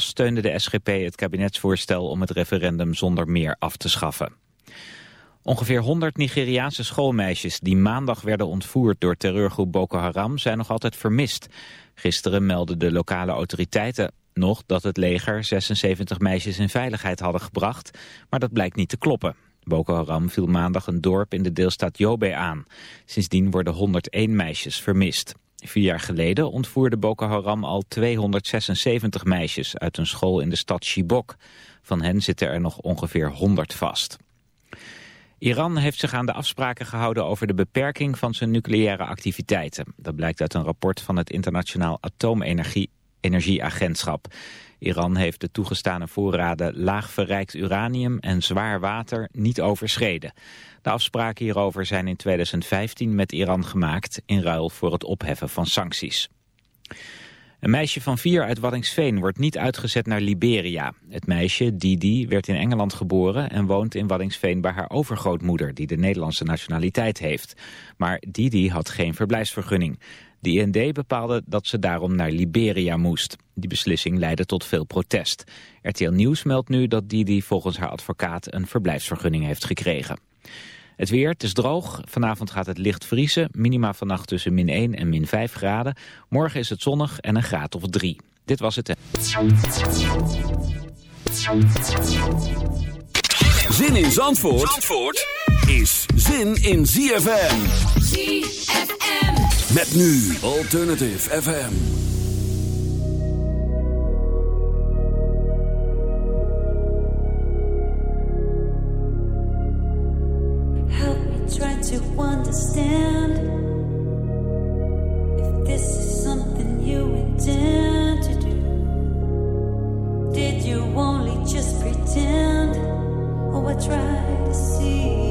steunde de SGP het kabinetsvoorstel om het referendum zonder meer af te schaffen. Ongeveer 100 Nigeriaanse schoolmeisjes die maandag werden ontvoerd door terreurgroep Boko Haram zijn nog altijd vermist. Gisteren meldden de lokale autoriteiten nog dat het leger 76 meisjes in veiligheid hadden gebracht, maar dat blijkt niet te kloppen. Boko Haram viel maandag een dorp in de deelstaat Yobe aan. Sindsdien worden 101 meisjes vermist. Vier jaar geleden ontvoerde Boko Haram al 276 meisjes uit een school in de stad Chibok. Van hen zitten er nog ongeveer 100 vast. Iran heeft zich aan de afspraken gehouden over de beperking van zijn nucleaire activiteiten. Dat blijkt uit een rapport van het Internationaal Atoomenergieagentschap. Iran heeft de toegestane voorraden laag verrijkt uranium en zwaar water niet overschreden. De afspraken hierover zijn in 2015 met Iran gemaakt in ruil voor het opheffen van sancties. Een meisje van vier uit Waddingsveen wordt niet uitgezet naar Liberia. Het meisje, Didi, werd in Engeland geboren en woont in Waddingsveen bij haar overgrootmoeder, die de Nederlandse nationaliteit heeft. Maar Didi had geen verblijfsvergunning. De IND bepaalde dat ze daarom naar Liberia moest. Die beslissing leidde tot veel protest. RTL Nieuws meldt nu dat Didi volgens haar advocaat een verblijfsvergunning heeft gekregen. Het weer, het is droog. Vanavond gaat het licht vriezen. Minima vannacht tussen min 1 en min 5 graden. Morgen is het zonnig en een graad of 3. Dit was het. Zin in Zandvoort, Zandvoort is zin in ZFM. ZFM. Met nu Alternative FM. Help me try to understand if this is something you intend to do. Did you only just pretend? or I try to see.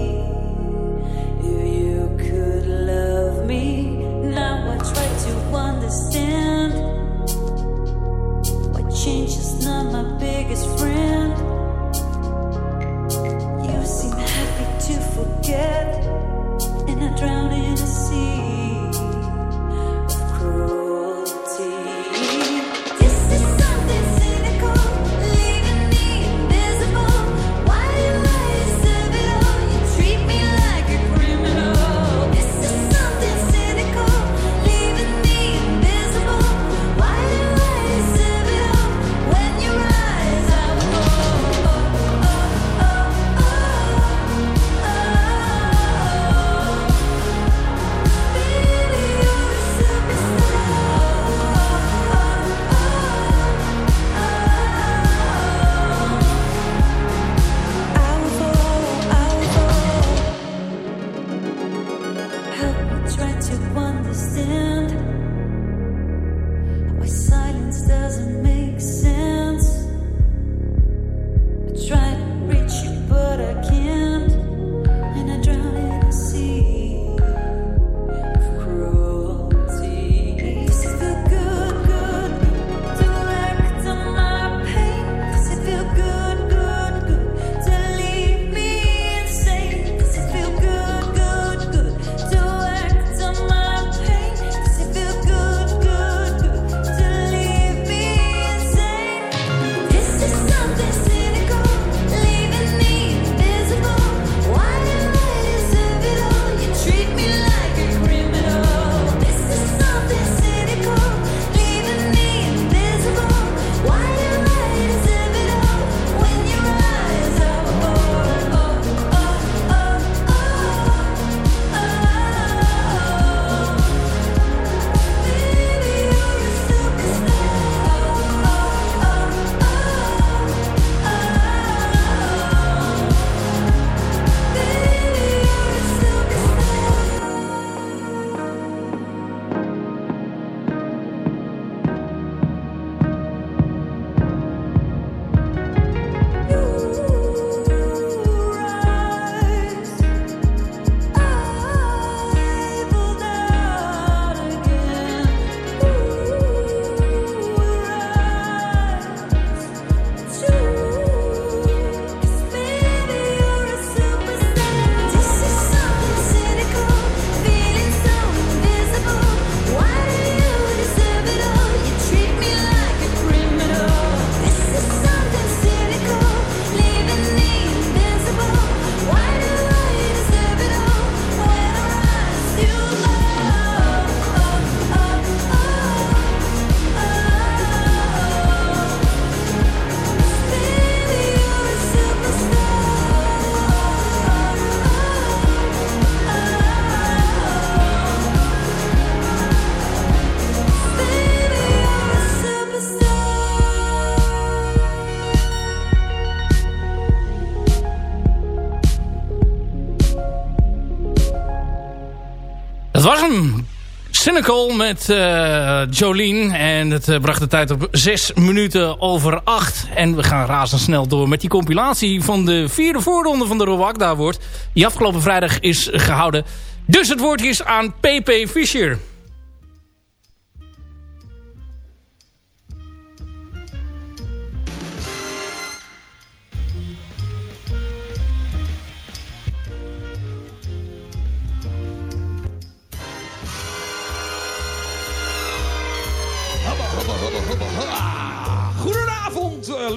Cynical met uh, Jolien. En het uh, bracht de tijd op 6 minuten over 8. En we gaan razendsnel door met die compilatie van de vierde voorronde van de Rowakda wordt. Die afgelopen vrijdag is gehouden. Dus het woord is aan PP Fischer.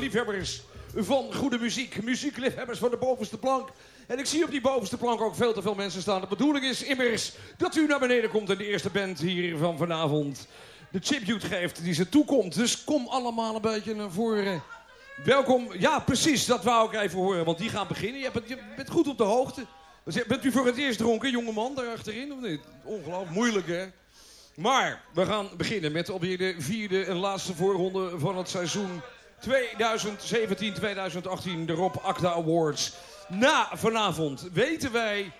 Liefhebbers van goede muziek. Muziekliefhebbers van de bovenste plank. En ik zie op die bovenste plank ook veel te veel mensen staan. De bedoeling is immers dat u naar beneden komt en de eerste band hier van vanavond de tribute geeft die ze toekomt. Dus kom allemaal een beetje naar voren. Welkom. Ja, precies, dat wou ik even horen, want die gaan beginnen. Je, bent, goed op de hoogte. Bent u voor het eerst dronken, jongeman, daar achterin of niet? Ongelooflijk moeilijk, hè? Maar we gaan beginnen met alweer de vierde en laatste voorronde van het seizoen 2017-2018. De Rob Acta Awards. Na vanavond weten wij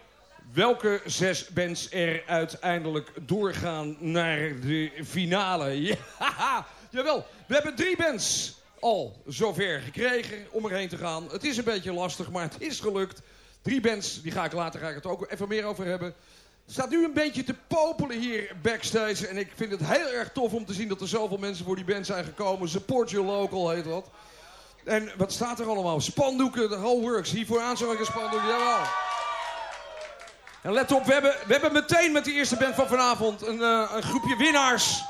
welke zes bands er uiteindelijk doorgaan naar de finale. Ja, jawel, we hebben drie bands al zover gekregen om erheen te gaan. Het is een beetje lastig, maar het is gelukt. Drie bands, die ga ik later het ook even meer over hebben staat nu een beetje te popelen hier backstage. En ik vind het heel erg tof om te zien dat er zoveel mensen voor die band zijn gekomen. Support your local heet wat. En wat staat er allemaal? Spandoeken, de whole works. Hier vooraan zag ik een spandoek, jawel. En let op, we hebben, we hebben meteen met de eerste band van vanavond een, uh, een groepje winnaars.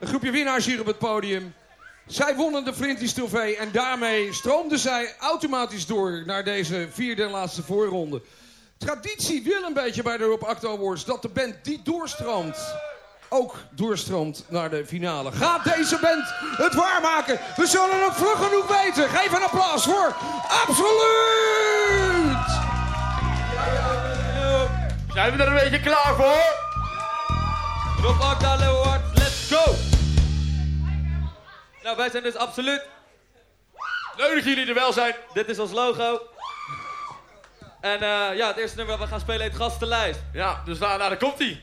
Een groepje winnaars hier op het podium. Zij wonnen de Flinties Trofee en daarmee stroomden zij automatisch door naar deze vierde en laatste voorronde. Traditie wil een beetje bij de Rob Acto Awards dat de band die doorstroomt ook doorstroomt naar de finale. Gaat deze band het waarmaken? We zullen het vlug genoeg weten. Geef een applaus voor Absoluut! Zijn we er een beetje klaar voor? Rob Acta Awards, let's go! Nou, wij zijn dus Absoluut. Leuk dat jullie er wel zijn. Dit is ons logo. En uh, ja, het eerste nummer dat we gaan spelen heet Gastenlijst. Ja, dus daar, daar komt hij.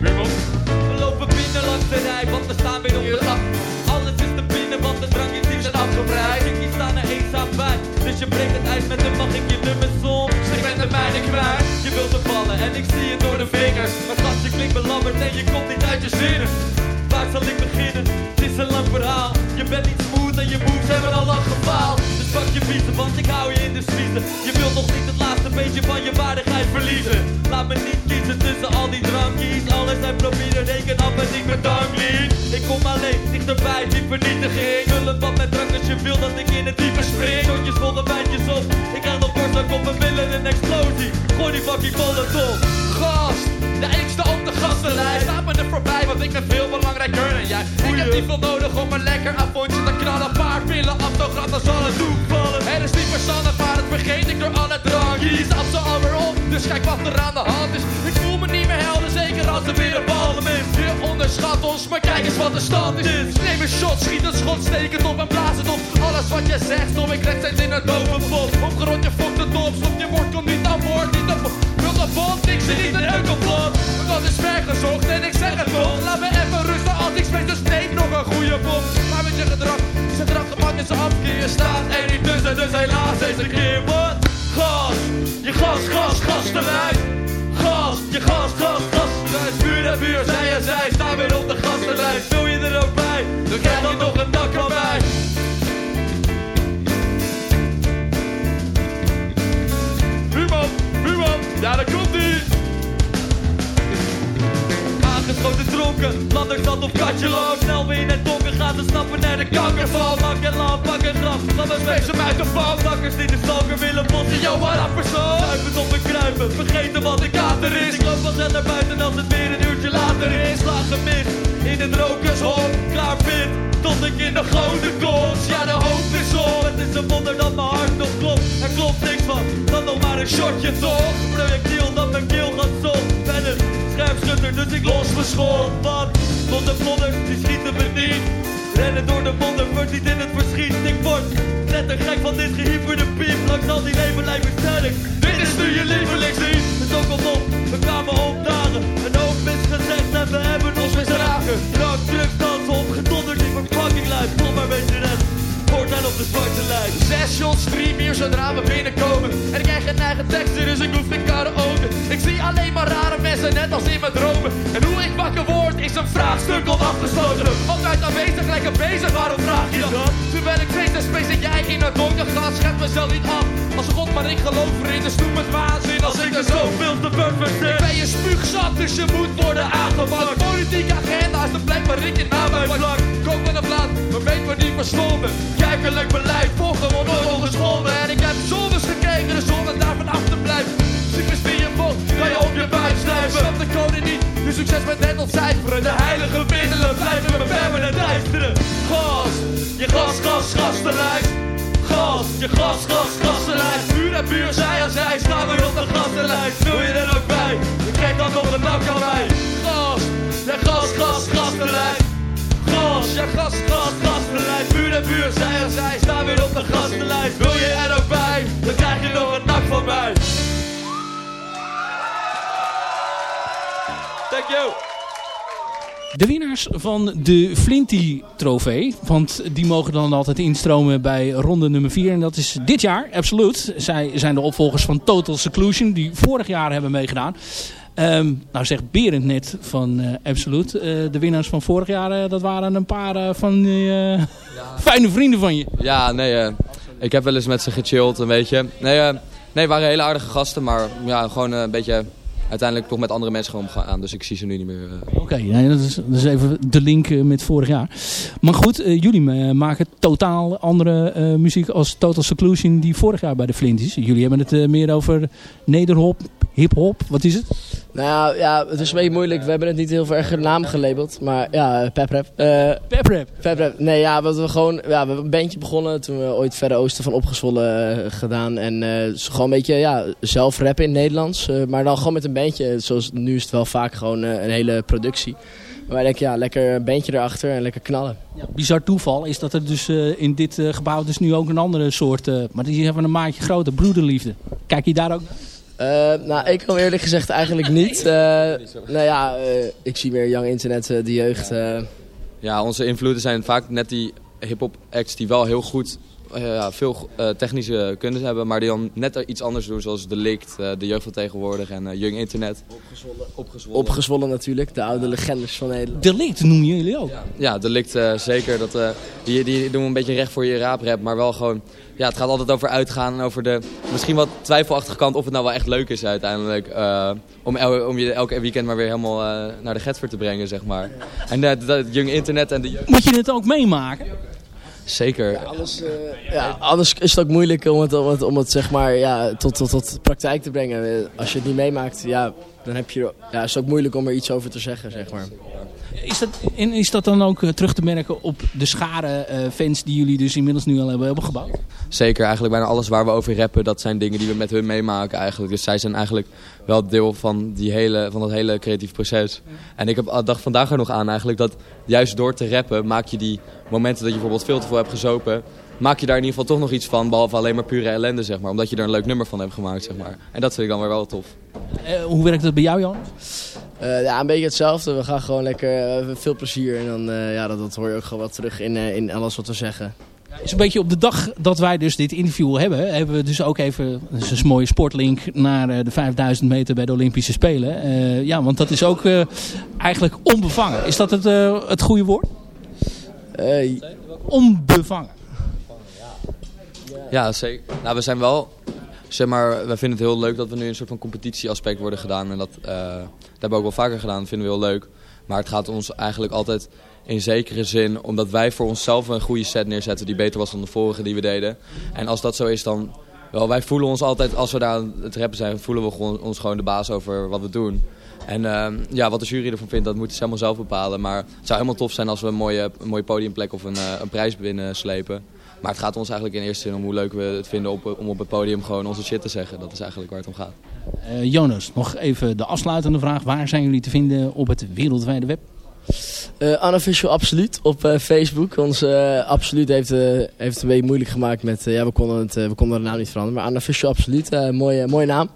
We lopen binnen langs de rij, want we staan weer op de lag. Alles is te binnen, want de drankjes die zijn afgebreid. Ik staan er eenzaam bij, dus je breekt het ijs met de mag ik je nummer soms. Ik ben mijne. Je wilt er vallen en ik zie het door de vingers. Maar schat, je klinkt belabberd en je komt niet uit je zinnen. Waar zal ik beginnen? Het is een lang verhaal. Je bent niet smooth en je moves hebben al lang gefaald. Pak je biezen, want ik hou je in de smiezen. Je wilt nog niet het laatste beetje van je waardigheid verliezen. Laat me niet kiezen tussen al die drankjes. Alles uit proberen, reken af en ik bedank niet. Ik kom alleen, dichterbij, die vernietiging. Vul het wat met drank als je wil dat ik in het diepe spring. Shotjes vol de bijtjes op. Ik krijg nog borstdak op mijn billen een explosie. Gooi die fucking molotov. Gast, ja, ik sta op de gastenlijst. Laat me er voorbij, want ik ben veel belangrijker dan jij. Ik heb niet veel nodig om een lekker avondje te knallen. Een paar pillen, autograf, dan zal het toevallen. Het is niet verstandig, maar het vergeet ik door alle drankjes. Af ze alweer op, dus kijk wat er aan de hand is. Ik voel me niet meer helder, zeker als er weer een bal is. Je onderschat ons, maar kijk eens wat de stand is. Neem een shot, schiet een schot, steek het op en blaas het op. Alles wat je zegt, stop ik recht steeds in het bovenpot. Opgerond, je fokt het op, stop je woord, komt niet aan boord, niet op. Bond, ik zit niet in een complot. Dat is ver gezocht en ik zeg het toch. Laat me even rusten als ik spreek, dus neem nog een goede bom. Maar met je gedrag, je gedrag gemak is afkeer. Je staat er niet tussen, dus helaas deze keer. Wat? Gas, je gas, gas, gas eruit. Gas, je gas, gas, gas eruit. Vuur en vuur, zij en zij, staan weer op de gastenlijst. Vul je er ook bij, dan krijg je nog een dak van ja daar komt ie. Aangeschoten dronken, lander zat op katje. Snel weer in het donker, gaan ze snappen naar de kankerval. Mak en lamp, pak en graf, laat me hem uit de val. Zakkers die de stalker willen bossen, een persoon. Zuipen op en kruipen, vergeten wat de kater is. Ik loop wel snel naar buiten als het weer een uurtje later is. Slaag gemist, in het rokershok, klaar fit. Tot ik in de grote kots, ja de hoop is op. Het is een wonder dat mijn hart nog klopt. Er klopt niks van, dan nog maar een shotje toch. Projectiel dat mijn keel gaat zon. Ben een scherpschutter, dus ik los mijn schot. Want tot de vlodders, die schieten me niet. Rennen door de modder, verdient in het verschiet. Ik word net gek van dit gehyperde piep. Langs al die leven lijkt me. Dit is nu je lievelingslied. Het ook al op, we kwamen opdagen. Een hoop misgezegd en we hebben ons misdragen. Drank, drugs, dansen, opgedonderd lijf. Kom maar, weet je net. Voortaan op de zwarte lijn. Zes shots, hier zodra we binnenkomen. En ik krijg geen eigen teksten, dus ik hoef geen karaoke. Ik zie alleen maar rare mensen, net als in mijn dromen. En hoe ik wakker word, is een vraagstuk al afgesloten. Altijd aanwezig, lekker bezig, waarom vraag je dat? Terwijl ik en space en jij in het donker gaat, schep mezelf niet af. Als God, maar ik geloof erin, dus doe het waanzin als ik er zoveel te perfect ben. Ik ben je spuugzat, dus je moet worden aangepakt. Politieke agenda de waar ik je uit plak. Kook met een blad, maar weet me niet verstonden. Kijkelijk beleid, volgen we nooit ongeschonden. En ik heb zones gekeken, dus zonder daarvan af te blijven. Super je vol, kan je op je buik schrijven. Snap de code niet, nu succes met net ontcijferen. De heilige middelen blijven me en duisteren. Gas, je gas, gas, gastenlijst. Gas, je gas, gas, gastenlijst. Buur en buur, zij aan zij, staan we op de gastenlijst. Wil je er ook bij? Je krijgt dan nog een nak aan mij. Gas, je gas, ja gas, gas. Buur en buur, zij aan zij, staan weer op de gastenlijst. Wil je er ook bij? Dan krijg je nog een nak van mij. Thank you. De winnaars van de Flinty trofee. Want die mogen dan altijd instromen bij ronde nummer 4. En dat is dit jaar, absoluut. Zij zijn de opvolgers van Total Seclusion. Die vorig jaar hebben meegedaan. Ehm, nou zegt Berend net van eh Absolute. Eh, de winnaars van vorig jaar, eh, dat waren een paar van die fijne vrienden van je. Ja, nee, ik heb wel eens met ze gechilled, een beetje. Nee, nee, waren hele aardige gasten, maar ja, gewoon een beetje uiteindelijk toch met andere mensen gewoon omgaan. Dus ik zie ze nu niet meer. Oké, nee, dat, is, dat is even de link met vorig jaar. Maar goed, jullie maken totaal andere muziek als Total Seclusion die vorig jaar bij de Flint is. Jullie hebben het meer over nederhop, hip-hop. Wat is het? Nou ja, het is een beetje moeilijk. We hebben het niet heel veel erg naam gelabeld. Maar ja, peprap. Eh Peprap. peprap. Nee, ja, wat we gewoon... Ja, we hebben een bandje begonnen toen we ooit Verre Oosten van Opgezwollen eh, gedaan. En is gewoon een beetje, ja, zelf rappen in het Nederlands. eh, maar dan gewoon met een bandje. Zoals nu is het wel vaak gewoon een hele productie. Maar wij denken, ja, lekker een bandje erachter en lekker knallen. Ja, bizar toeval is dat er dus in dit gebouw dus nu ook een andere soort... maar die hebben een maatje groter, broederliefde. Kijk je daar ook naar? Eh, nou, ik kan eerlijk gezegd eigenlijk niet. Eh, nou ja, eh, ik zie meer Young Internet, de jeugd. Ja, onze invloeden zijn vaak net die hip-hop acts die wel heel goed, ja, veel eh, technische kundes hebben, maar die dan net iets anders doen, zoals De Likt, eh, de jeugd van tegenwoordig en eh, Young Internet. Opgezwollen. Opgezwollen. opgezwollen natuurlijk, de oude legendes van Nederland. Delict noemen jullie ook. Ja, De Likt eh, zeker. Dat, eh, die, die doen een beetje recht voor je raaprap, maar wel gewoon... Ja, het gaat altijd over uitgaan en over de misschien wat twijfelachtige kant of het nou wel echt leuk is uiteindelijk. eh, om, el- om je elke weekend maar weer helemaal eh, naar de Getver te brengen, zeg maar. En eh, dat Young Internet en de jeugd... Moet je het ook meemaken? Zeker. Anders, eh, ja, anders is het ook moeilijk om het, om het, om het zeg maar, ja, tot, tot, tot praktijk te brengen. Eh, Als je het niet meemaakt, ja, dan heb je, ja, is het ook moeilijk om er iets over te zeggen, zeg maar. Is dat, en is dat dan ook eh, terug te merken op de schare eh, fans die jullie dus inmiddels nu al hebben, hebben gebouwd? Zeker, eigenlijk bijna alles waar we over rappen, dat zijn dingen die we met hun meemaken eigenlijk. Dus zij zijn eigenlijk wel deel van, die hele, van dat hele creatief proces. En ik heb, dacht vandaag er nog aan eigenlijk dat juist door te rappen maak je die momenten dat je bijvoorbeeld veel te veel hebt gezopen... maak je daar in ieder geval toch nog iets van, behalve alleen maar pure ellende zeg maar. Omdat je er een leuk nummer van hebt gemaakt zeg maar. En dat vind ik dan weer wel tof. Eh, hoe werkt dat bij jou, Jan? Eh, ja, een beetje hetzelfde. We gaan gewoon lekker, eh, veel plezier. En dan, eh, ja, dat, dat hoor je ook gewoon wat terug in, eh, in alles wat we zeggen. is een beetje op de dag dat wij dus dit interview hebben, hebben we dus ook even, dat is een mooie sportlink, naar eh, de 5000 meter bij de Olympische Spelen. Eh, ja, want dat is ook eh, eigenlijk onbevangen. Is dat het, eh, het goede woord? Eh, Onbevangen. Ja, zeker. Nou, we zijn wel, zeg maar, we vinden het heel leuk dat we nu een soort van competitieaspect worden gedaan. En dat, eh, dat hebben we ook wel vaker gedaan, dat vinden we heel leuk. Maar het gaat ons eigenlijk altijd in zekere zin, omdat wij voor onszelf een goede set neerzetten die beter was dan de vorige die we deden. En als dat zo is, dan, wel, wij voelen ons altijd, als we daar aan het rappen zijn, voelen we ons gewoon de baas over wat we doen. En ehm, ja, wat de jury ervan vindt, dat moeten ze helemaal zelf bepalen. Maar het zou helemaal tof zijn als we een mooie, een mooie podiumplek of een, eh, een prijs binnen slepen. Maar het gaat ons eigenlijk in eerste zin om hoe leuk we het vinden op, om op het podium gewoon onze shit te zeggen. Dat is eigenlijk waar het om gaat. Eh, Jonas, nog even de afsluitende vraag. Waar zijn jullie te vinden op het wereldwijde web? Eh unofficial Absoluut op eh, Facebook. Ons Absoluut heeft, eh, heeft het een beetje moeilijk gemaakt met... eh, ja, we konden, het, we konden de naam niet veranderen. Maar Unofficial Absoluut, eh, mooie, mooie naam.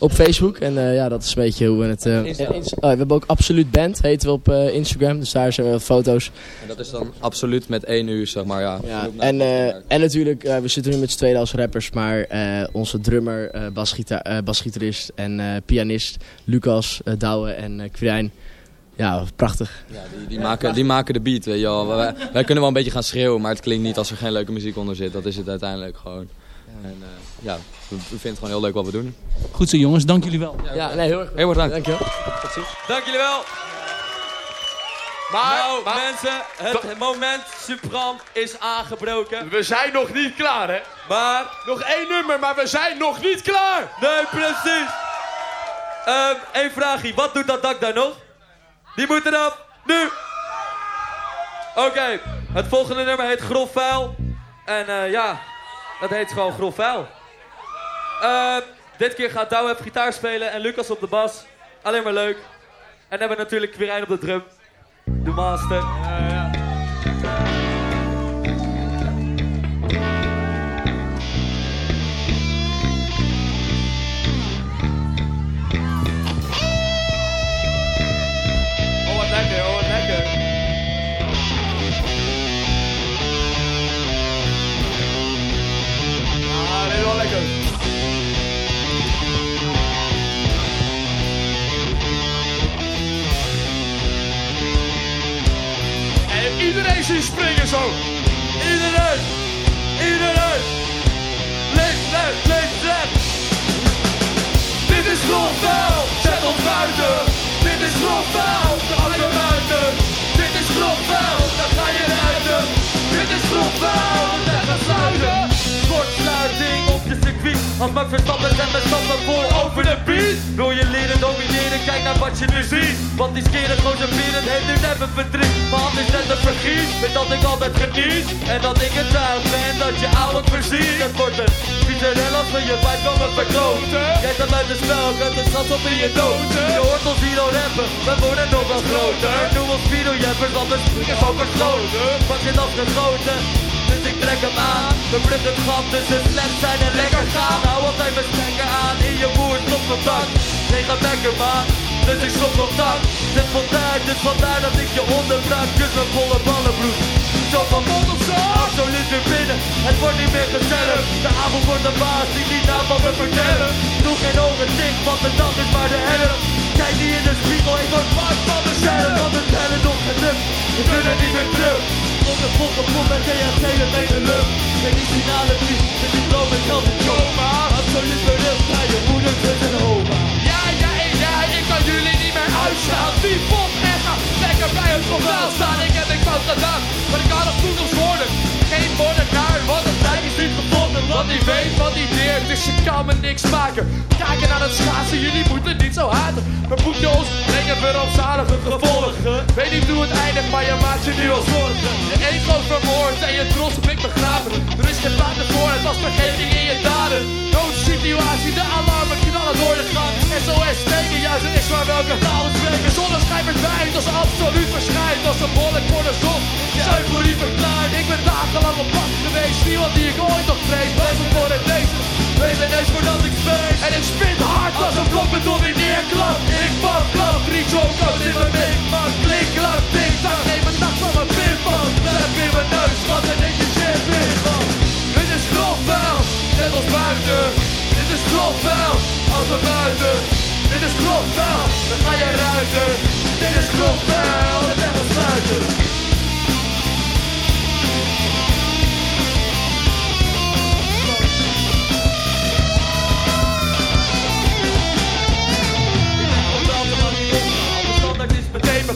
Op Facebook. En eh, ja, dat is een beetje hoe we het... eh, Insta. en Insta- oh, we hebben ook Absoluut Band, heten we op eh, Instagram. Dus daar zijn we wat foto's. En dat is dan absoluut met één uur, zeg maar. Ja, en, eh, en natuurlijk, eh, we zitten nu met z'n tweeën als rappers, maar eh, onze drummer, eh basgita eh, basgitarist en eh, pianist Lucas, Douwe en eh Quirijn. Ja, prachtig. Ja, die, die, maken, die maken de beat, weet je wel. Wij, wij kunnen wel een beetje gaan schreeuwen, maar het klinkt niet als er geen leuke muziek onder zit. Dat is het uiteindelijk gewoon. En eh, ja, we, we vinden het gewoon heel leuk wat we doen. Goed zo jongens, dank jullie wel. Ja, nee, heel erg. Heel erg dank. Dankjewel. Dank jullie wel. Maar, Nou, maar- mensen, het moment suprem is aangebroken. we zijn nog niet klaar, hè? Maar, Nog één nummer, maar we zijn nog niet klaar. nee, precies. Ehm één vraagje. Wat doet dat dak daar nog? Die moet eraf. Nu. Oké, het volgende nummer heet Grof Vuil. En eh, ja, dat heet gewoon Grof Vuil. Ehm, dit keer gaat Douwe op gitaar spelen en Lucas op de bas. Alleen maar leuk. En dan hebben we natuurlijk Quirijn op de drum. De master. Oh, Want die weet wat die deert, dus je kan me niks maken. Kijken naar het schaatsen, jullie moeten niet zo haten. Moeten ons brengen voor rampzalige gevolgen. Weet niet hoe het eindigt, maar je maakt je nu al zorgen. Je ego vermoord en je trots op ik begraven. Er is geen plaats voor, het was vergeving in je daden. Noodsituatie, de alarmen knallen door de gang. SOS steken, juist en is maar welke taal spreken. Zonneschijn verdwijnt als absoluut verschijnt. Als een bolk voor de zon, je euforie verklaart. Ik ben dagenlang op pad geweest, niemand die ik ooit nog vrees. Me voor het voordat ik space. En ik spit hard als een blok beton in neerklap. Ik pak klap, drie chocos in mijn bek. Man, klik, klap, tik, tak, neem een dag van mijn pinpas. Lep in mijn neus, wat een ik je shit. Dit is grofvuil, net als buiten. Dit is grofvuil, als we buiten. Dit is grofvuil, dan ga je ruiten. Dit is grofvuil, net als buiten.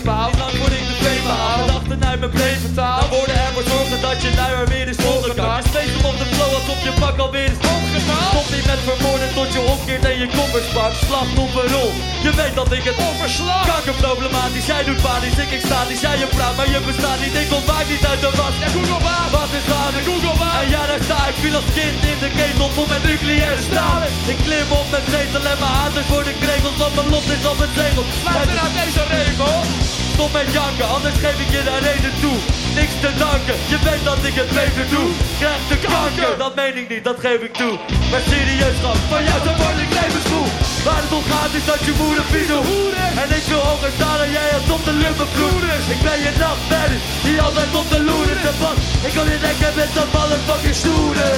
Bepaald. Lang word ik de fame behaald. Gedachten uit mijn brein vertaald. Dan worden ervoor zorgen dat je luier weer. Je hem op de je pak alweer is opgemaakt. Stop niet met vermoorden tot je omkeert en je koffers pakt. Slachtofferrol, je weet dat ik het overslag. Kankerproblematisch, jij doet panisch, ik extatisch. Jij je praat, maar je bestaat niet. Ik ontwaak niet uit de was. Ja, Google maar. Wat is waar? Google. En ja, daar sta ik. Viel als kind in de ketel vol met nucleaire stralen. Ik klim op met zetel en mijn haters worden kregels. Want mijn lot is op het zegel. Luister naar deze regel. Stop met janken, anders geef ik je daar reden toe. Niks te je weet dat ik het beter doe. Krijg de kanker, dat meen ik niet, dat geef ik toe. Maar serieus grap, van jou dan word ik levensmoe. Waar het om gaat is dat je moeder vieze hoer. En ik wil hoger staan dan jij als op de lumpenvloer Ik ben je nachtmerrie, die altijd op de loer is. En pas, ik kan je lekker met dat motherfucking stoeren.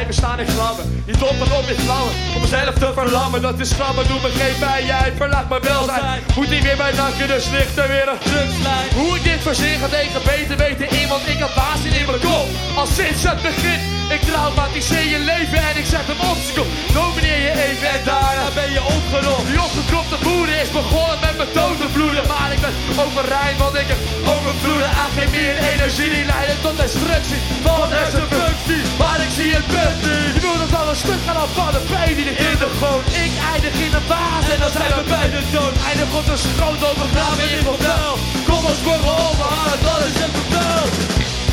Zijn bestaan in glammen. Die toppen op is vlammen, om mezelf te verlammen. Dat is grammen, doe me geen pijn, jij verlaat mijn welzijn. Moet niet meer bij nakken, dus ligt er weer een drugslijn. Hoe ik dit verzin gaat tegen beter weten in, want ik had waanzin in mijn kop. Al sinds het begin, ik traumatiseer je leven en ik zet hem op z'n kop. Nomineer je even en daarna ben je opgerold. Die opgekropte boeren is begonnen met mijn dood te bloeden. Maar ik ben overeind, want ik heb overvloeden aan geen meer energie. Die leiden tot destructie van deze functie. Maar ik zie het niet. Je wil dat alles stuk gaan af van de pijn die in de goot. Ik eindig in de baas en dan zijn we beide dood. Eindig op de schroot overgraven in mijn wel. Kom ons morgen overhalen, dat is het vertel.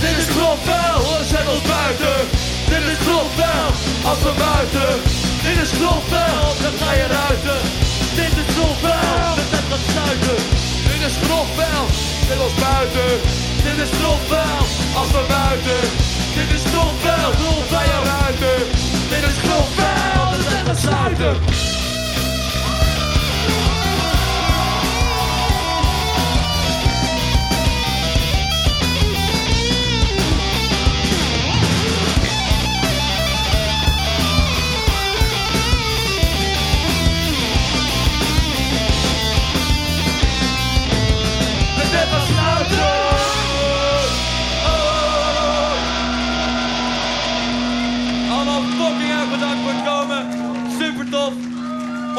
Dit is grondvel, zet ons buiten. Dit is grondvel, als we buiten. Dit is grondvel, dan ga je ruiten. Dit is grondvel, de net gaat sluiten. Dit is grondvel, zet ons buiten. Dit is grondvel, als we buiten. Dit is je ruiten. Dit is grondvel, de net gaat sluiten. De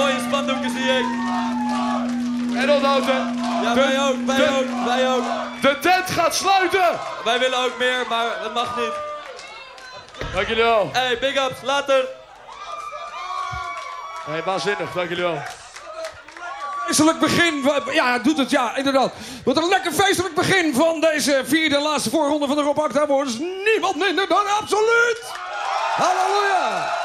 Mooie spandoeken zie ik. En onthouden. Ja, wij ook, wij ook, wij ook. De tent gaat sluiten! Wij willen ook meer, maar dat mag niet. Dank jullie wel. Hey, big ups, later. Hey, waanzinnig, dank jullie wel. Feestelijk begin, ja, doet het, ja, inderdaad. Wat een lekker feestelijk begin van deze vierde en laatste voorronde van de Rob Acta Awards. Niemand minder dan absoluut. Halleluja.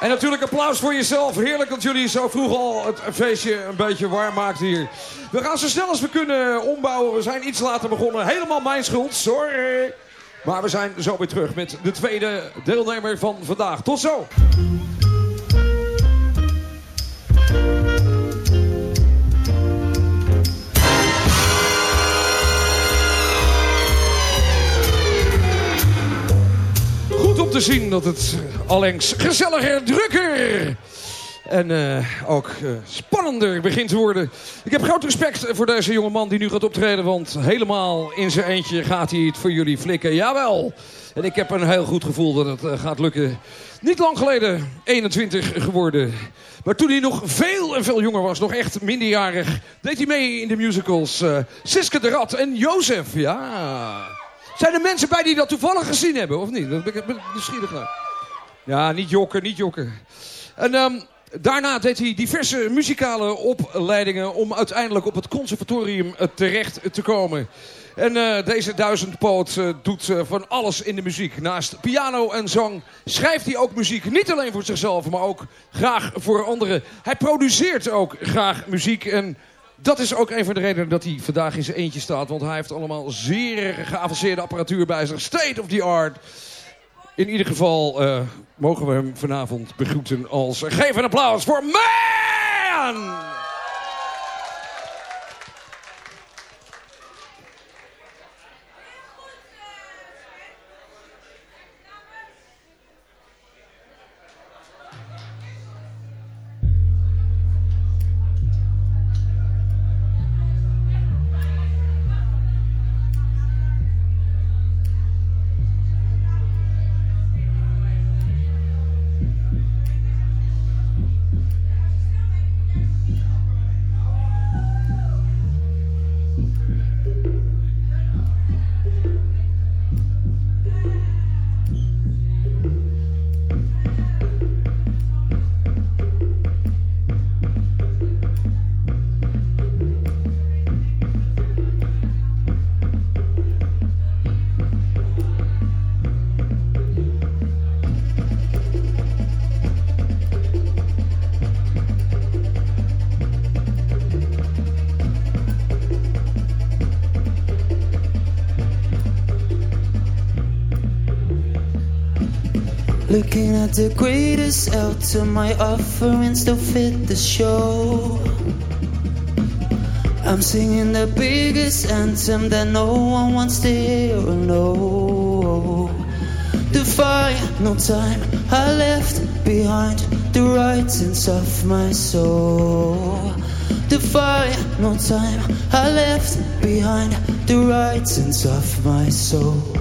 En natuurlijk applaus voor jezelf. Heerlijk dat jullie zo vroeg al het feestje een beetje warm maakten hier. We gaan zo snel als we kunnen ombouwen. We zijn iets later begonnen. Helemaal mijn schuld, sorry. Maar we zijn zo weer terug met de tweede deelnemer van vandaag. Tot zo. Goed om te zien dat het allengs gezelliger, drukker en eh, ook eh, spannender begint te worden. Ik heb groot respect voor deze jonge man die nu gaat optreden, want helemaal in zijn eentje gaat hij het voor jullie flikken. Jawel! En ik heb een heel goed gevoel dat het eh, gaat lukken. Niet lang geleden 21 geworden. Maar toen hij nog veel en veel jonger was, nog echt minderjarig, deed hij mee in de musicals Siske de Rat en Jozef. Ja. Zijn er mensen bij die dat toevallig gezien hebben, of niet? Dat ben ik nieuwsgierig naar. Ja, niet jokken, niet jokken. En ehm, daarna deed hij diverse muzikale opleidingen om uiteindelijk op het conservatorium eh, terecht te komen. En eh, deze duizendpoot eh, doet van alles in de muziek. Naast piano en zang schrijft hij ook muziek. Niet alleen voor zichzelf, maar ook graag voor anderen. Hij produceert ook graag muziek en... Dat is ook een van de redenen dat hij vandaag in zijn eentje staat. Want hij heeft allemaal zeer geavanceerde apparatuur bij zich. State of the art. In ieder geval eh, mogen we hem vanavond begroeten als... Geef een applaus voor Man! The greatest out to my offerings still fit the show. I'm singing the biggest anthem that no one wants to hear or know. The fire, no time I left behind the writings of my soul. The fire, no time I left behind the writings of my soul.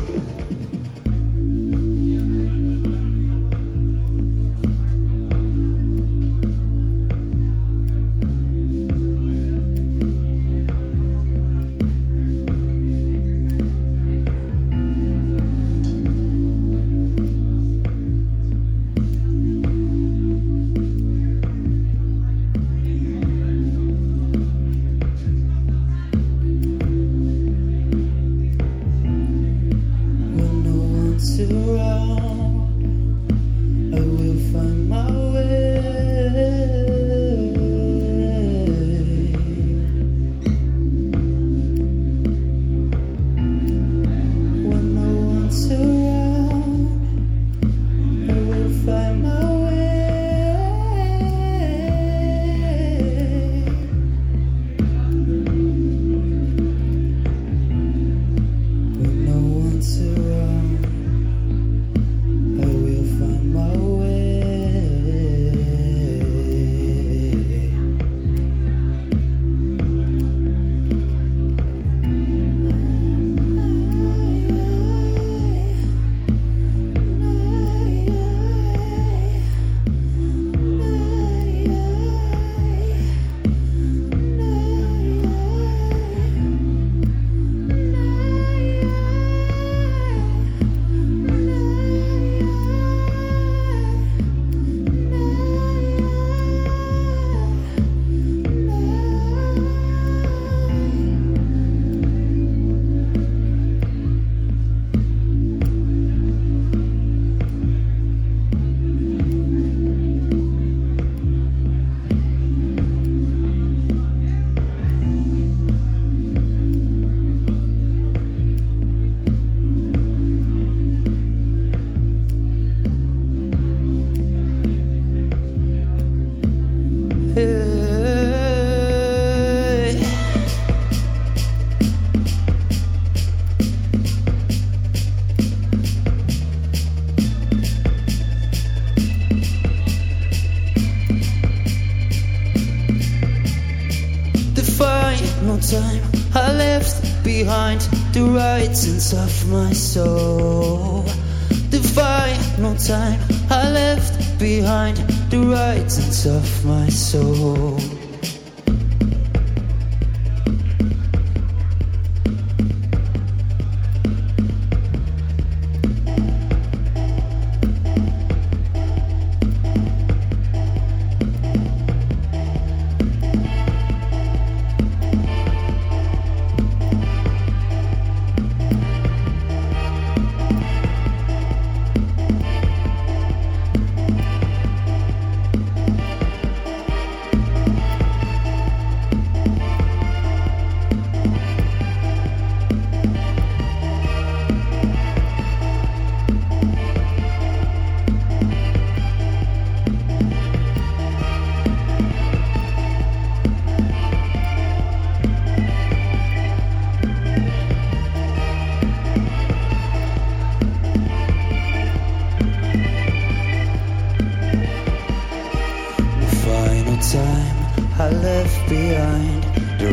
Left behind the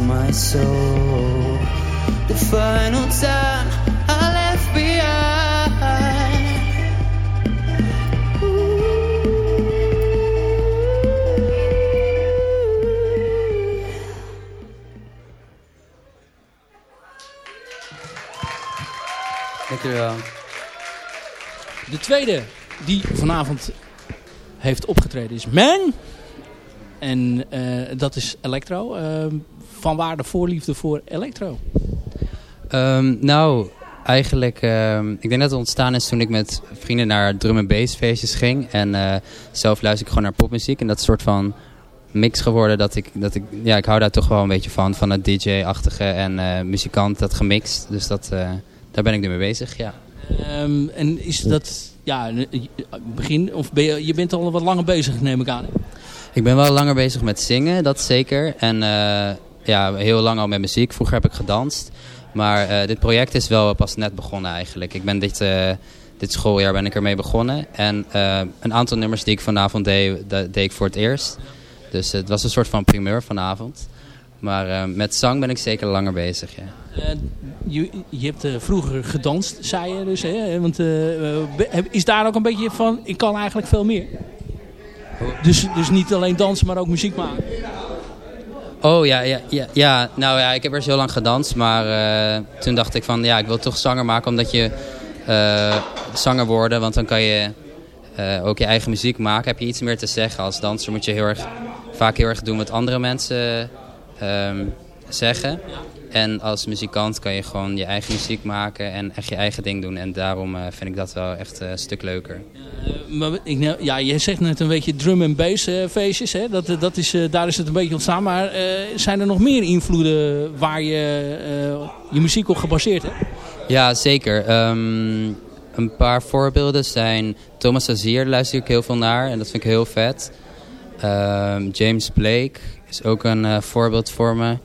my soul. The final time. De tweede die vanavond heeft opgetreden is Man. En eh, dat is Electro. Uh, van waar de voorliefde voor Electro? Ehm, nou, eigenlijk, ehm, ik denk dat het ontstaan is toen ik met vrienden naar drum en bass feestjes ging. En eh, zelf luister ik gewoon naar popmuziek. En dat is een soort van mix geworden dat ik, dat ik, ja, ik hou daar toch wel een beetje van. Van het DJ-achtige en eh, muzikant, dat gemixt. Dus dat, daar ben ik nu mee bezig, ja. Ehm, en is dat, ja, begin, of ben je, je bent al wat langer bezig, neem ik aan. Ik ben wel langer bezig met zingen, dat zeker. En eh, ja, heel lang al met muziek. Vroeger heb ik gedanst. Maar eh, dit project is wel pas net begonnen eigenlijk. Ik ben dit, eh, dit schooljaar ben ik ermee begonnen. En een aantal nummers die ik vanavond deed, deed ik voor het eerst. Dus het was een soort van primeur vanavond. Maar met zang ben ik zeker langer bezig, ja. Je, je hebt vroeger gedanst, zei je dus. Hè? Want, is daar ook een beetje van, ik kan eigenlijk veel meer? Dus, dus niet alleen dansen, maar ook muziek maken. Oh ja, ja, ja, ja, nou ja, ik heb eerst heel lang gedanst, maar eh, toen dacht ik van ja, ik wil toch zanger maken omdat je eh, zanger worden, want dan kan je eh, ook je eigen muziek maken. Heb je iets meer te zeggen. Als danser moet je heel erg, vaak heel erg doen wat andere mensen ehm, zeggen. En als muzikant kan je gewoon je eigen muziek maken en echt je eigen ding doen. En daarom eh, vind ik dat wel echt eh, een stuk leuker. Eh, maar ik, nou, ja, je zegt net een beetje drum en bass feestjes. Hè? Dat, dat is, daar is het een beetje ontstaan. Maar zijn er nog meer invloeden waar je je muziek op gebaseerd hebt? Ja, zeker. Ehm, een paar voorbeelden zijn Thomas Azier, daar luister ik heel veel naar en dat vind ik heel vet. Ehm, James Blake is ook een voorbeeld voor me.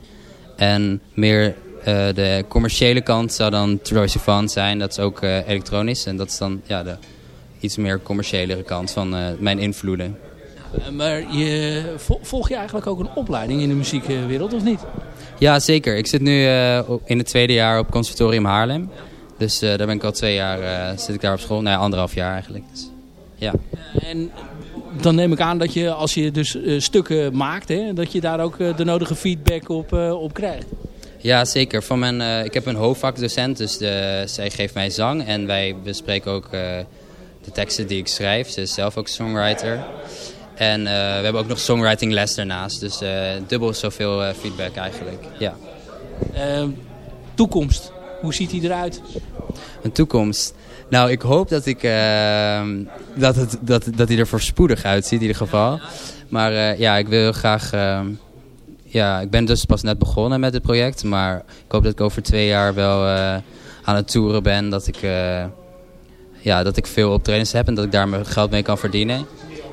En meer eh, de commerciële kant zou dan Troye Sivan zijn. Dat is ook eh, elektronisch en dat is dan ja, de iets meer commerciëlere kant van eh, mijn invloeden. Maar je, vol- volg je eigenlijk ook een opleiding in de muziekwereld of niet? Ja, zeker. Ik zit nu in het tweede jaar op Conservatorium Haarlem. Dus daar ben ik al twee jaar zit ik daar op school. Nou ja, anderhalf jaar eigenlijk. Dus, ja. En dan neem ik aan dat je als je dus eh, stukken maakt, hè, dat je daar ook eh, de nodige feedback op, eh, op krijgt. Ja, zeker. Van mijn, ik heb een hoofdvakdocent, dus de, zij geeft mij zang. En wij bespreken ook de teksten die ik schrijf. Ze is zelf ook songwriter. En we hebben ook nog songwriting les daarnaast. Dus dubbel zoveel feedback eigenlijk. Ja. Toekomst, hoe ziet die eruit? Een toekomst. Nou, ik hoop dat, ik, eh, dat, het, dat, dat hij er voorspoedig uitziet in ieder geval. Maar eh, ja, ik wil graag... eh, ja, ik ben dus pas net begonnen met het project. Maar ik hoop dat ik over twee jaar wel eh, aan het toeren ben. Dat ik, ja, dat ik veel optredens heb en dat ik daar mijn geld mee kan verdienen.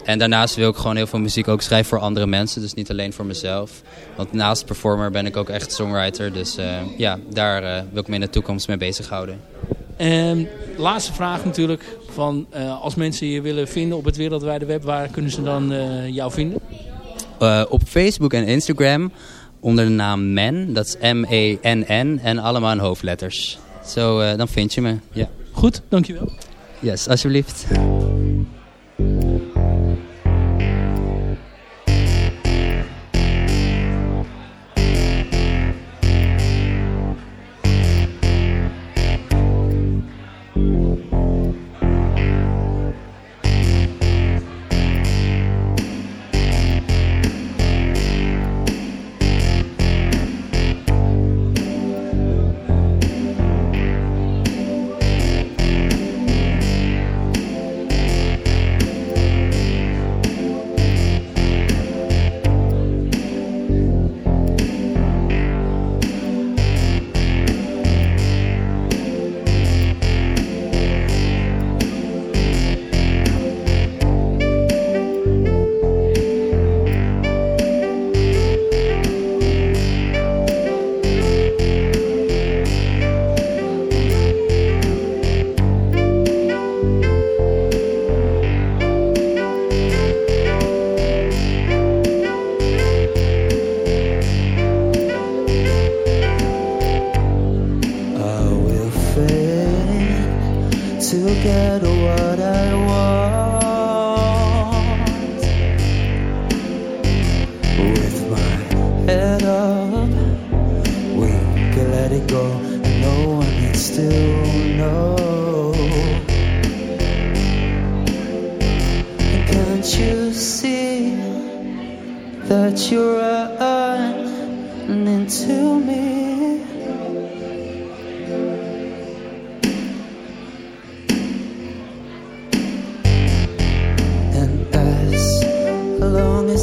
En daarnaast wil ik gewoon heel veel muziek ook schrijven voor andere mensen. Dus niet alleen voor mezelf. Want naast performer ben ik ook echt songwriter. Dus ja, daar wil ik me in de toekomst mee bezighouden. En laatste vraag natuurlijk, van, eh, als mensen je willen vinden op het wereldwijde web, waar kunnen ze dan eh, jou vinden? Eh, op Facebook en Instagram onder de naam Men. Dat is M-E-N-N en allemaal in hoofdletters. Zo, dan vind je me. Ja. Goed, dankjewel. Yes, alsjeblieft.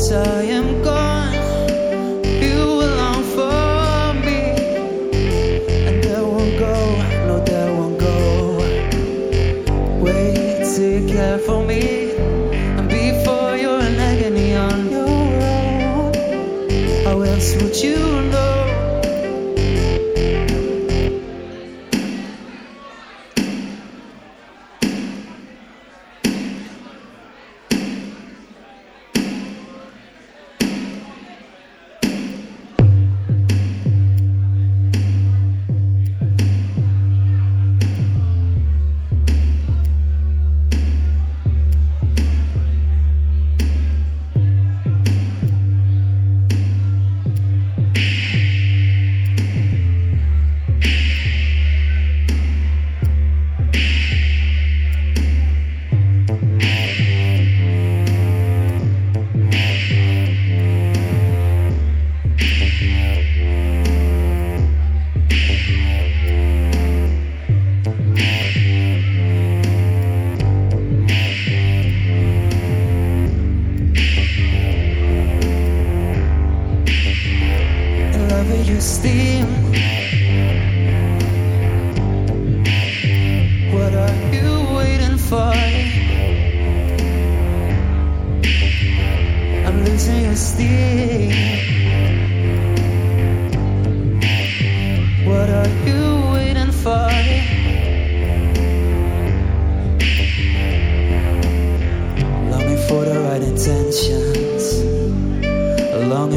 saw you.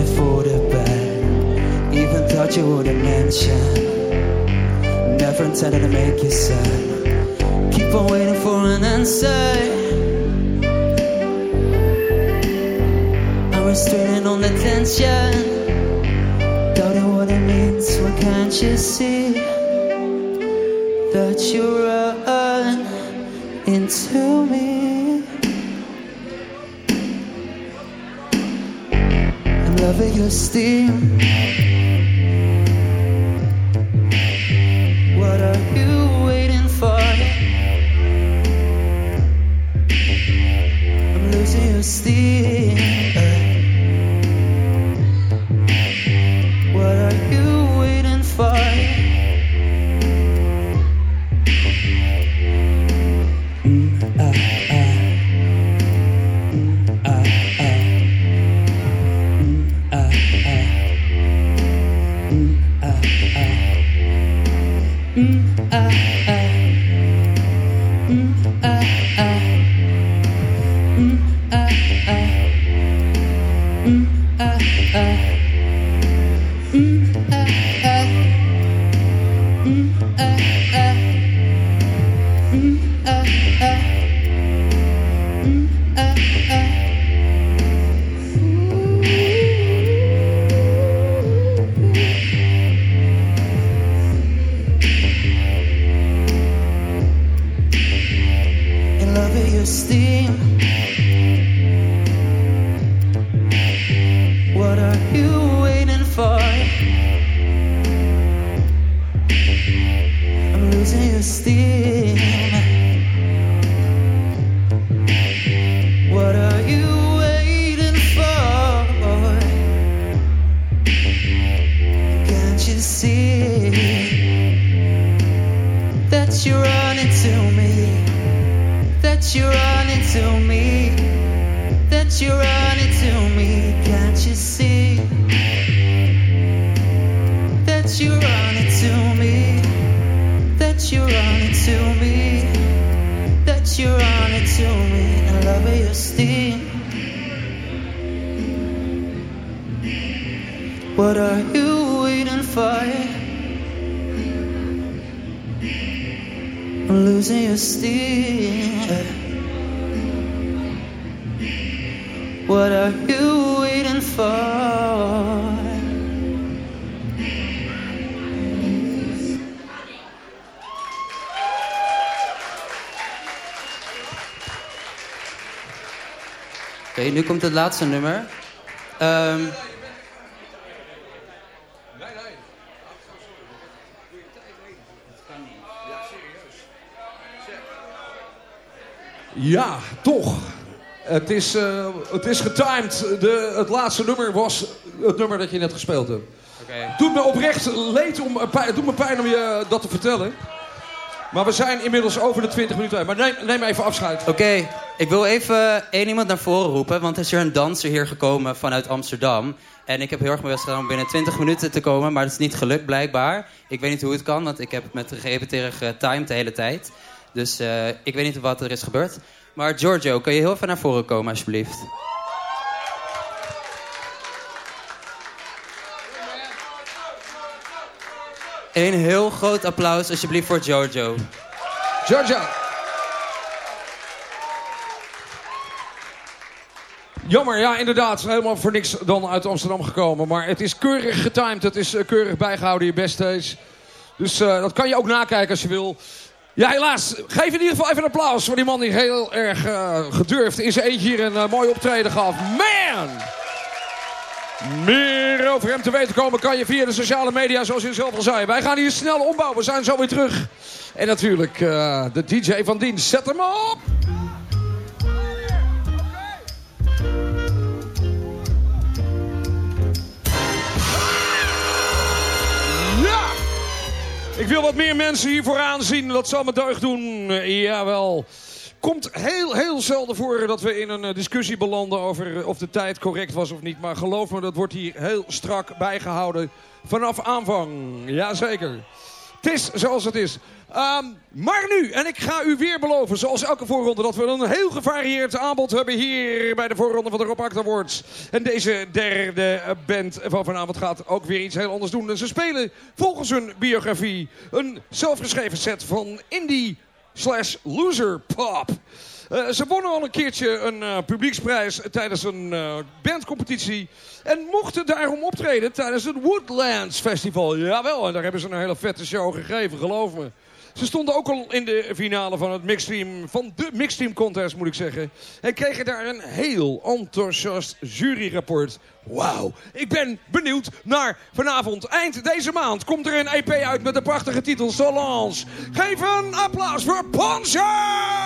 for the bed. Even thought you wouldn't mention. Never intended to make you sad. Keep on waiting for an answer. I'm restraining on the tension. Don't know what it means. Why can't you see that you run into me? cover your steam. nu komt het laatste nummer. Um, Ja, toch. Het is, uh, het is getimed. De, het laatste nummer was het nummer dat je net gespeeld hebt. Okay. Doet me oprecht leed om, eh, doet me pijn om je dat te vertellen. Maar we zijn inmiddels over de 20 minuten. Maar neem, even afscheid. Oké, ik wil even één iemand naar voren roepen. Want er is hier een danser hier gekomen vanuit Amsterdam. En ik heb heel erg mijn best gedaan om binnen 20 minuten te komen. Maar dat is niet gelukt blijkbaar. Ik weet niet hoe het kan, want ik heb het met de getimed eh, de hele tijd. Dus eh, ik weet niet wat er is gebeurd. Maar Giorgio, kun je heel even naar voren komen alsjeblieft? Een heel groot applaus alsjeblieft voor Giorgio. Giorgio. Jammer, ja, inderdaad. Helemaal voor niks dan uit Amsterdam gekomen. Maar het is keurig getimed. Het is eh, keurig bijgehouden, je backstage. Dus eh, dat kan je ook nakijken als je wil. Ja, helaas. Geef in ieder geval even een applaus voor die man die heel erg eh, gedurfd in zijn eentje hier een mooi optreden gaf. Man! Meer over hem te weten komen kan je via de sociale media, zoals u zelf al zei. Wij gaan hier snel ombouwen. We zijn zo weer terug. En natuurlijk eh, de DJ van dienst. Zet hem op! Ja! Ik wil wat meer mensen hier vooraan zien. Dat zal me deugd doen. Eh, jawel. Komt heel, heel zelden voor dat we in een eh, discussie belanden over eh, of de tijd correct was of niet. Maar geloof me, dat wordt hier heel strak bijgehouden vanaf aanvang. Jazeker. Het is zoals het is. Ehm, maar nu, en ik ga u weer beloven, zoals elke voorronde, dat we een heel gevarieerd aanbod hebben hier bij de voorronde van de Rob Act Awards. En deze derde eh, band van vanavond gaat ook weer iets heel anders doen. En ze spelen volgens hun biografie een zelfgeschreven set van indie slash loser pop. Eh, ze wonnen al een keertje een eh, publieksprijs tijdens een eh, bandcompetitie. En mochten daarom optreden tijdens het Woodlands Festival. Jawel, en daar hebben ze een hele vette show gegeven, geloof me. Ze stonden ook al in de finale van het mixteam, van de mixteam contest moet ik zeggen. En kregen daar een heel enthousiast juryrapport. Wauw, ik ben benieuwd naar vanavond. Eind deze maand komt er een EP uit met de prachtige titel Solange. Geef een applaus voor Poncho!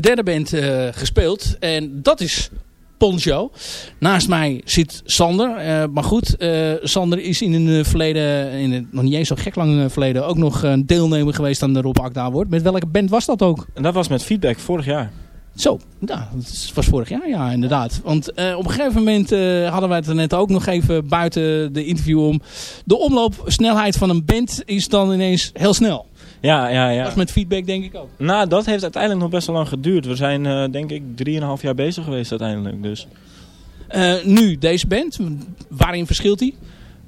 De derde band eh, gespeeld. En dat is Poncho. Naast mij zit Sander. Eh, maar goed, eh, Sander is in een verleden, in het nog niet eens zo gek lang verleden, ook nog een deelnemer geweest aan de Rob Akda Award. Met welke band was dat ook? En dat was met feedback vorig jaar. Zo, ja, dat was vorig jaar, ja, inderdaad. Want op een gegeven moment hadden wij het er net ook nog even buiten de interview om. De omloopsnelheid van een band is dan ineens heel snel. Ja, ja, ja. Dat is met feedback denk ik ook. Nou, dat heeft uiteindelijk nog best wel lang geduurd. We zijn eh, denk ik 3,5 jaar bezig geweest uiteindelijk. Dus. Eh, nu, deze band, waarin verschilt die?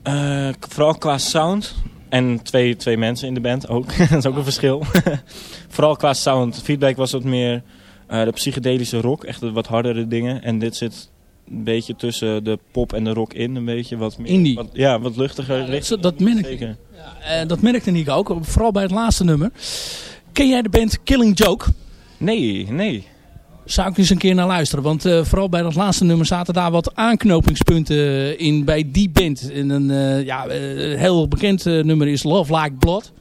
Eh, vooral qua sound. En twee, twee mensen in de band ook. dat is ook een verschil. vooral qua sound. Feedback was wat meer de psychedelische rock. Echt wat hardere dingen. En dit zit een beetje tussen de pop en de rock in. Een beetje wat meer... Indie. Wat, ja, wat luchtiger. dat, dat merk ik. Zeker. Eh, dat merkte Nick ook, vooral bij het laatste nummer. Ken jij de band Killing Joke? Nee, nee. Zou ik eens een keer naar luisteren. Want eh, vooral bij dat laatste nummer zaten daar wat aanknopingspunten in bij die band. En een eh, ja, eh, heel bekend eh, nummer is Love Like Blood.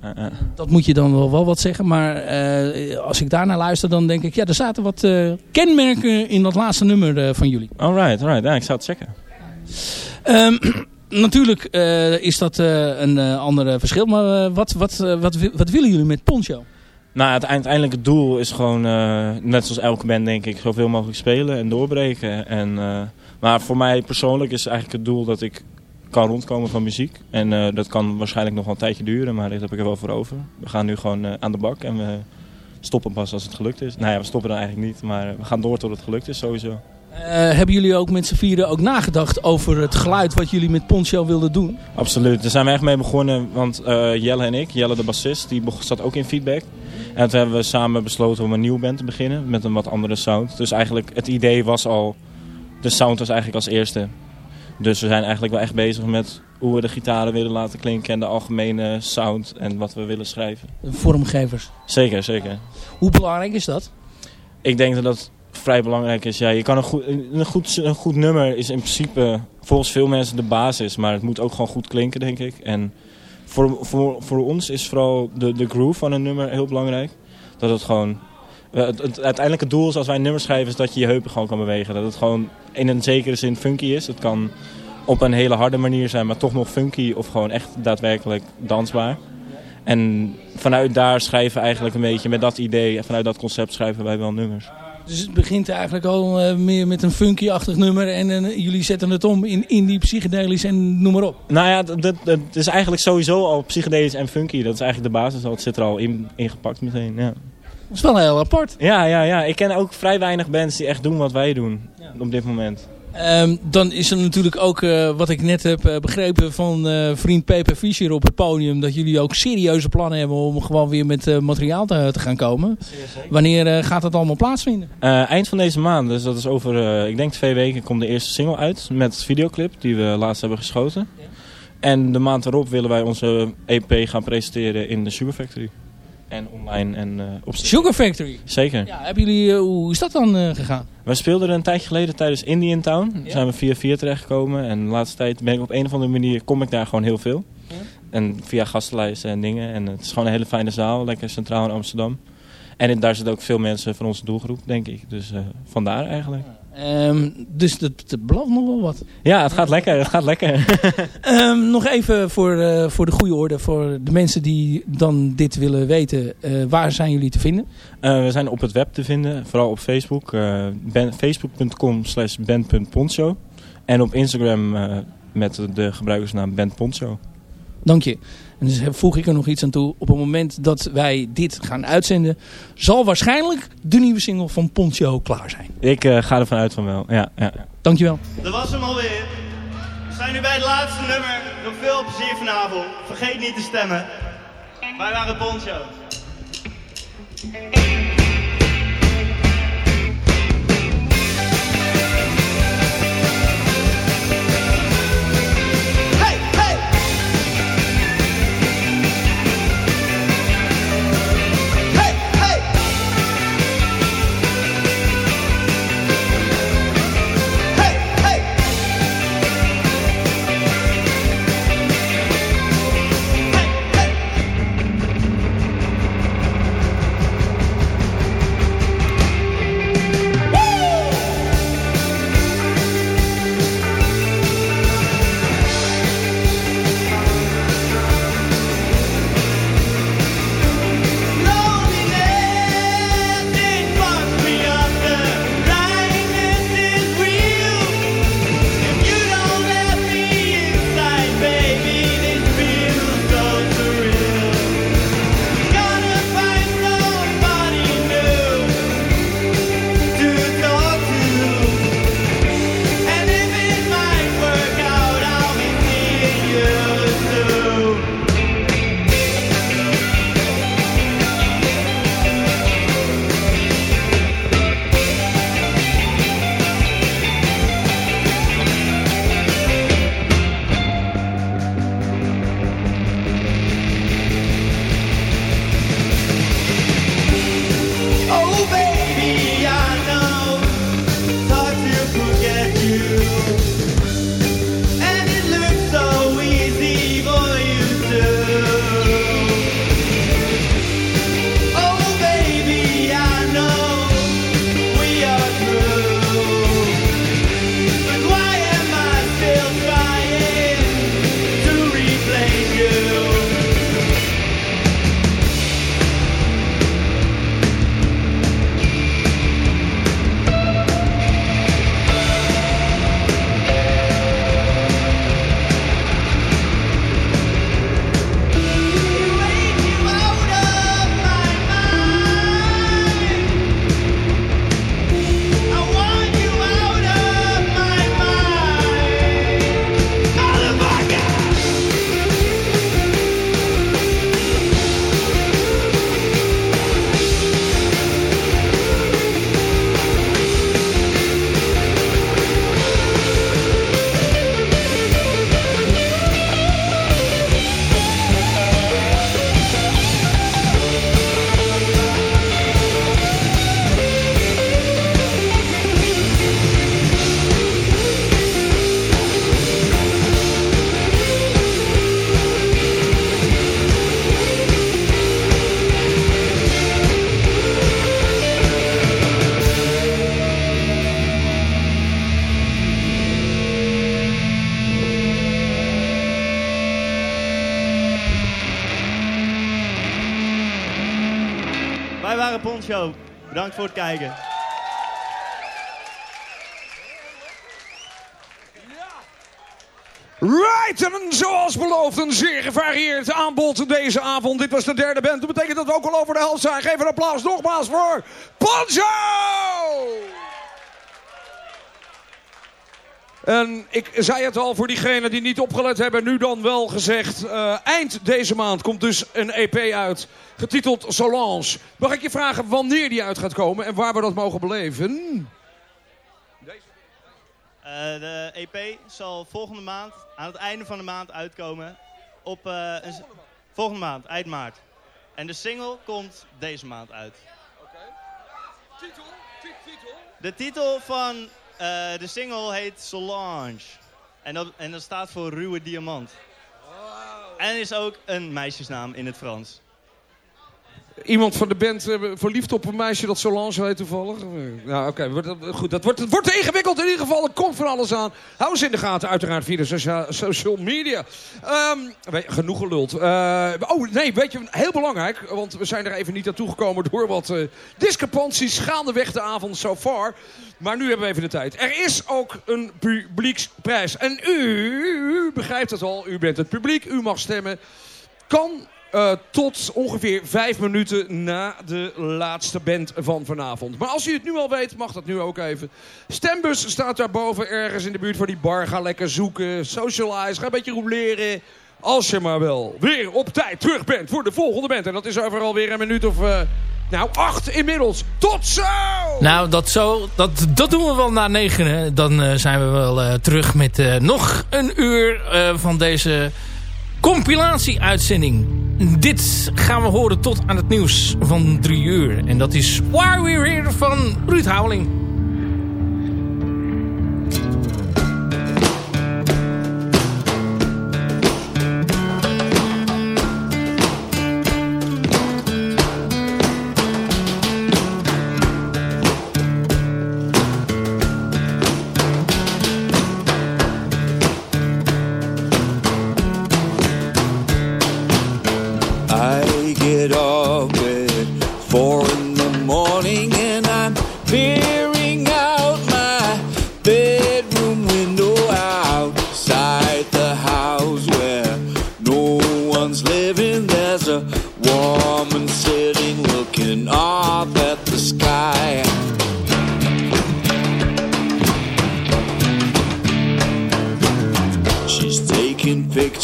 Eh, eh. Dat moet je dan wel, wel wat zeggen. Maar eh, als ik daarnaar luister, dan denk ik... Ja, er zaten wat eh, kenmerken in dat laatste nummer eh, van jullie. Alright, alright. Ja, ik zou het checken. Ehm, natuurlijk eh, is dat eh, een eh, ander verschil. Maar eh, wat, wat, eh, wat, wat willen jullie met Poncho? Nou, het uiteindelijke doel is gewoon, eh, net zoals elke band denk ik, zoveel mogelijk spelen en doorbreken. En, eh, maar voor mij persoonlijk is eigenlijk het doel dat ik kan rondkomen van muziek. En eh, dat kan waarschijnlijk nog wel een tijdje duren, maar daar heb ik er wel voor over. We gaan nu gewoon eh, aan de bak en we stoppen pas als het gelukt is. Nou ja, we stoppen dan eigenlijk niet, maar we gaan door tot het gelukt is sowieso. Eh, hebben jullie ook met z'n vieren ook nagedacht over het geluid wat jullie met Poncho wilden doen? Absoluut, daar zijn we echt mee begonnen, want eh, Jelle en ik, Jelle de bassist, die zat ook in feedback. En toen hebben we samen besloten om een nieuwe band te beginnen met een wat andere sound. Dus eigenlijk het idee was al, de sound was eigenlijk als eerste. Dus we zijn eigenlijk wel echt bezig met hoe we de gitaren willen laten klinken en de algemene sound en wat we willen schrijven. Vormgevers. Zeker, zeker. Hoe belangrijk is dat? Ik denk dat dat vrij belangrijk is. Ja, je kan een, goed, een, goed, een goed nummer is in principe volgens veel mensen de basis. Maar het moet ook gewoon goed klinken, denk ik. En voor, voor, voor ons is vooral de, de groove van een nummer heel belangrijk. Dat het gewoon... eh, Het, het uiteindelijke doel is als wij een nummer schrijven is dat je je heupen gewoon kan bewegen. Dat het gewoon in een zekere zin funky is. Het kan op een hele harde manier zijn, maar toch nog funky of gewoon echt daadwerkelijk dansbaar. En vanuit daar schrijven we eigenlijk een beetje met dat idee en vanuit dat concept schrijven wij wel nummers. Dus het begint eigenlijk al eh, meer met een funky-achtig nummer en jullie zetten het om in indie, psychedelisch en noem maar op. Nou ja, dat is eigenlijk sowieso al psychedelisch en funky. Dat is eigenlijk de basis al. Het zit er al in, ingepakt meteen, ja. Dat is wel heel apart. Ja, ja, ja. Ik ken ook vrij weinig bands die echt doen wat wij doen op dit moment. Ehm, dan is er natuurlijk ook, eh, wat ik net heb eh, begrepen van eh, vriend Pepe Fischer op het podium, dat jullie ook serieuze plannen hebben om gewoon weer met materiaal te, te gaan komen. Wanneer gaat dat allemaal plaatsvinden? Eind van deze maand, dus dat is over, ik denk twee weken, komt de eerste single uit met videoclip die we laatst hebben geschoten. En de maand erop willen wij onze EP gaan presenteren in de Sugar Factory. En online en eh, op Sugar Factory? Zeker. Ja, hebben jullie, eh, hoe is dat dan eh, gegaan? We speelden er een tijdje geleden tijdens Indie in Town. Daar zijn we via via terechtgekomen. En de laatste tijd ben ik op een of andere manier, kom ik daar gewoon heel veel. En via gastenlijsten en dingen. En het is gewoon een hele fijne zaal, lekker centraal in Amsterdam. En daar zitten ook veel mensen van onze doelgroep, denk ik. Dus vandaar eigenlijk. Ehm, dus dat, dat belooft nog wel wat. Ja, het gaat lekker, het gaat lekker. Ehm, nog even voor, eh, voor de goede orde, voor de mensen die dan dit willen weten. eh, waar zijn jullie te vinden? Eh, we zijn op het web te vinden, vooral op Facebook. ben- Facebook.com slash band.poncho. En op Instagram met de gebruikersnaam bandponcho. Dank je. En dus voeg ik er nog iets aan toe. Op het moment dat wij dit gaan uitzenden, zal waarschijnlijk de nieuwe single van Poncho klaar zijn. Ik eh, ga ervan uit van wel, ja. ja. Dankjewel. Dat was hem alweer. We zijn nu bij het laatste nummer. Nog veel plezier vanavond. Vergeet niet te stemmen. Wij waren Poncho. Voor het kijken. Right, en zoals beloofd een zeer gevarieerd aanbod deze avond. Dit was de derde band. Dat betekent dat we ook al over de helft zijn. Geef een applaus nogmaals voor Poncho! En ik zei het al voor diegenen die niet opgelet hebben, nu dan wel gezegd. eh, eind deze maand komt dus een EP uit, getiteld Solange. Mag ik je vragen wanneer die uit gaat komen en waar we dat mogen beleven? Eh, de EP zal volgende maand, aan het einde van de maand, uitkomen. Op, eh, volgende maand, eind maart. En de single komt deze maand uit. Titel? Titel? De titel van eh, de single heet Solange. En dat, en dat staat voor ruwe diamant. En is ook een meisjesnaam in het Frans. Iemand van de band eh, verliefd op een meisje dat Solange heet toevallig? Ja, oké. goed, dat wordt, het wordt ingewikkeld in ieder geval. Er komt van alles aan. Hou eens in de gaten, uiteraard via de socia- social media. Ehm, weet- genoeg geluld. Eh, oh, nee, weet je, heel belangrijk. Want we zijn er even niet naartoe gekomen door wat eh, discrepanties gaandeweg de avond so far. Maar nu hebben we even de tijd. Er is ook een publieksprijs. En u, u begrijpt het al, u bent het publiek, u mag stemmen. Kan eh, tot ongeveer vijf minuten na de laatste band van vanavond. Maar als u het nu al weet, mag dat nu ook even. Stembus staat daarboven ergens in de buurt van die bar. Ga lekker zoeken, socialize, ga een beetje rouleren. Als je maar wel weer op tijd terug bent voor de volgende band. En dat is over alweer een minuut of... eh, nou, acht inmiddels. Tot zo! Nou, dat, zo, dat, dat doen we wel na negenen. Dan eh, zijn we wel terug met nog een uur van deze compilatie-uitzending. Dit gaan we horen tot aan het nieuws van drie uur. En dat is Why We're Here van Ruud Houweling.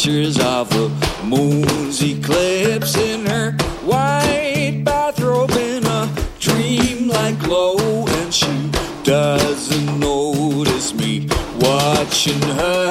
Pictures of the moon's eclipse in her white bathrobe in a dreamlike glow, and she doesn't notice me watching her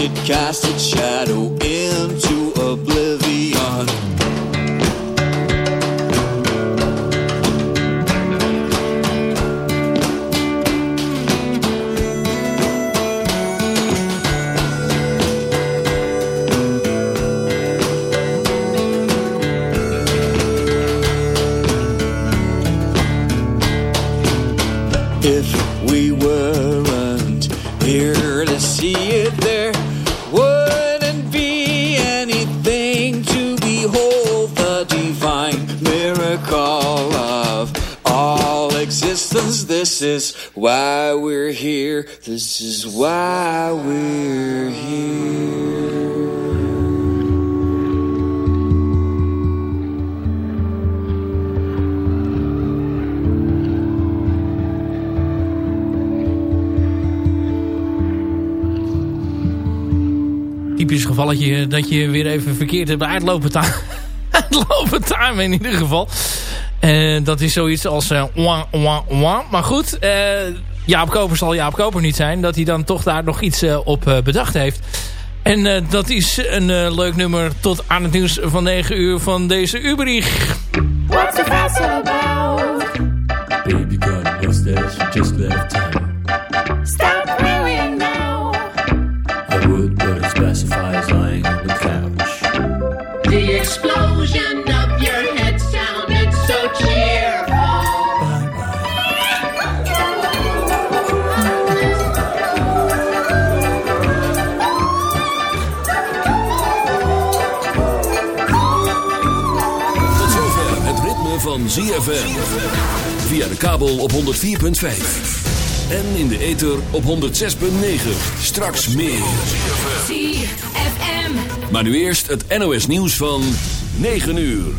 it cast its shadow This is why we're here. This is why we're here. Typisch gevalletje dat je weer even verkeerd hebt uitlopen uitlopen time in ieder geval. En dat is zoiets als eh wah, wah, wah. Maar goed, eh, Jaap Koper zal Jaap Koper niet zijn. Dat hij dan toch daar nog iets eh, op eh, bedacht heeft. En eh, dat is een eh, leuk nummer tot aan het nieuws van 9 uur van deze Uberich. What's the fuss about? Baby got just a bit ZFM. Via de kabel op 104.5. En in de ether op 106.9. Straks meer. ZFM. Maar nu eerst het NOS nieuws van 9 uur.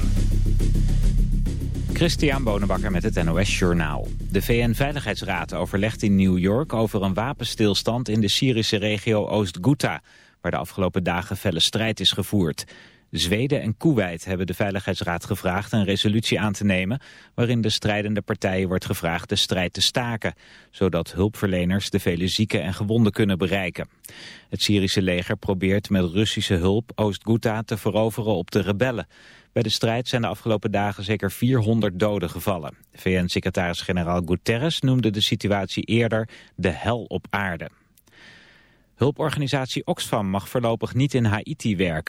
Christian Bonenbakker met het NOS Journaal. De VN-veiligheidsraad overlegt in New York over een wapenstilstand in de Syrische regio Oost-Ghouta, waar de afgelopen dagen felle strijd is gevoerd. Zweden en Kuwait hebben de Veiligheidsraad gevraagd een resolutie aan te nemen waarin de strijdende partijen wordt gevraagd de strijd te staken, zodat hulpverleners de vele zieken en gewonden kunnen bereiken. Het Syrische leger probeert met Russische hulp Oost-Ghouta te veroveren op de rebellen. Bij de strijd zijn de afgelopen dagen zeker 400 doden gevallen. VN-secretaris-generaal Guterres noemde de situatie eerder de hel op aarde. Hulporganisatie Oxfam mag voorlopig niet in Haiti werken.